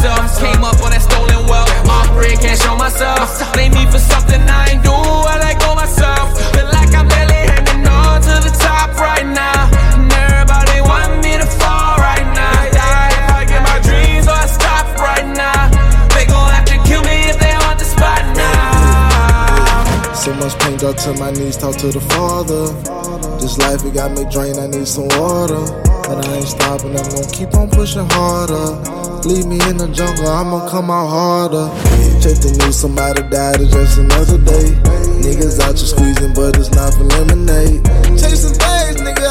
myself. Came up on that stolen wealth. Off grid, can't show myself. Blame me for something I ain't do. I let go myself. Feel like I'm barely hanging on to the top right now. And everybody want me to fall right now. Die if I get my dreams or I stop right now. They gon' have to kill me if they want the spot now. So much pain, drop to my knees, talk to the Father. This life, it got me drained, I need some water. But I ain't stopping, I'm gonna keep on pushing harder. Leave me in the jungle, I'ma come out harder. Check the news, somebody died, it's just another day. Niggas out here squeezing, but it's not for lemonade. Chasing things, nigga,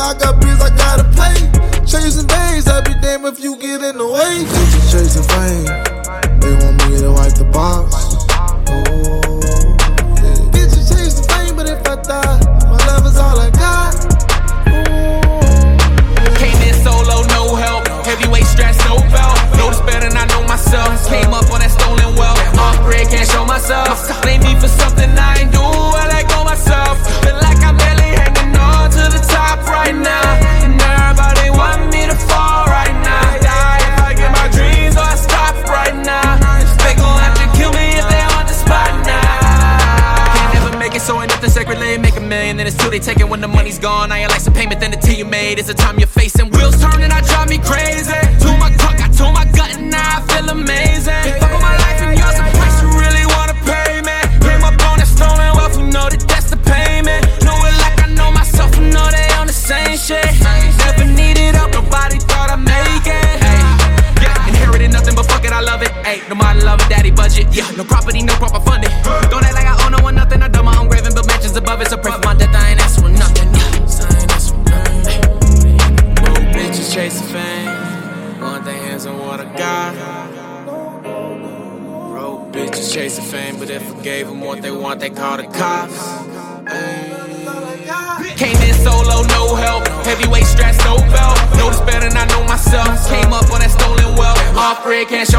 for something I ain't do. I let go myself. Feel like I'm barely hanging on to the top right now. And everybody want me to fall right now. Die if I get my dreams or I stop right now. They gon' have to kill me if they want the spot now. Can't never make it, so ain't nothing sacred. Let make a million, then it's two they take it when the money's gone. I ain't like some payment, then the tea you made. It's the time you're facing. Wheels turning, I drive me crazy. To my truck, budget. Yeah, no property, no proper funding. Don't act like I owe no one nothing. I done my own grave and built mansions above it. So pray for my death, I ain't asking for nothing. Broke bitches chasing fame. Want their hands on what I got. Broke bitches chasing fame, but if I gave them what they want, they call the cops. Came in solo, no help. Heavyweight stress, no belt. Notice better than I know myself. Came up on that stolen wealth. Off grid, can't show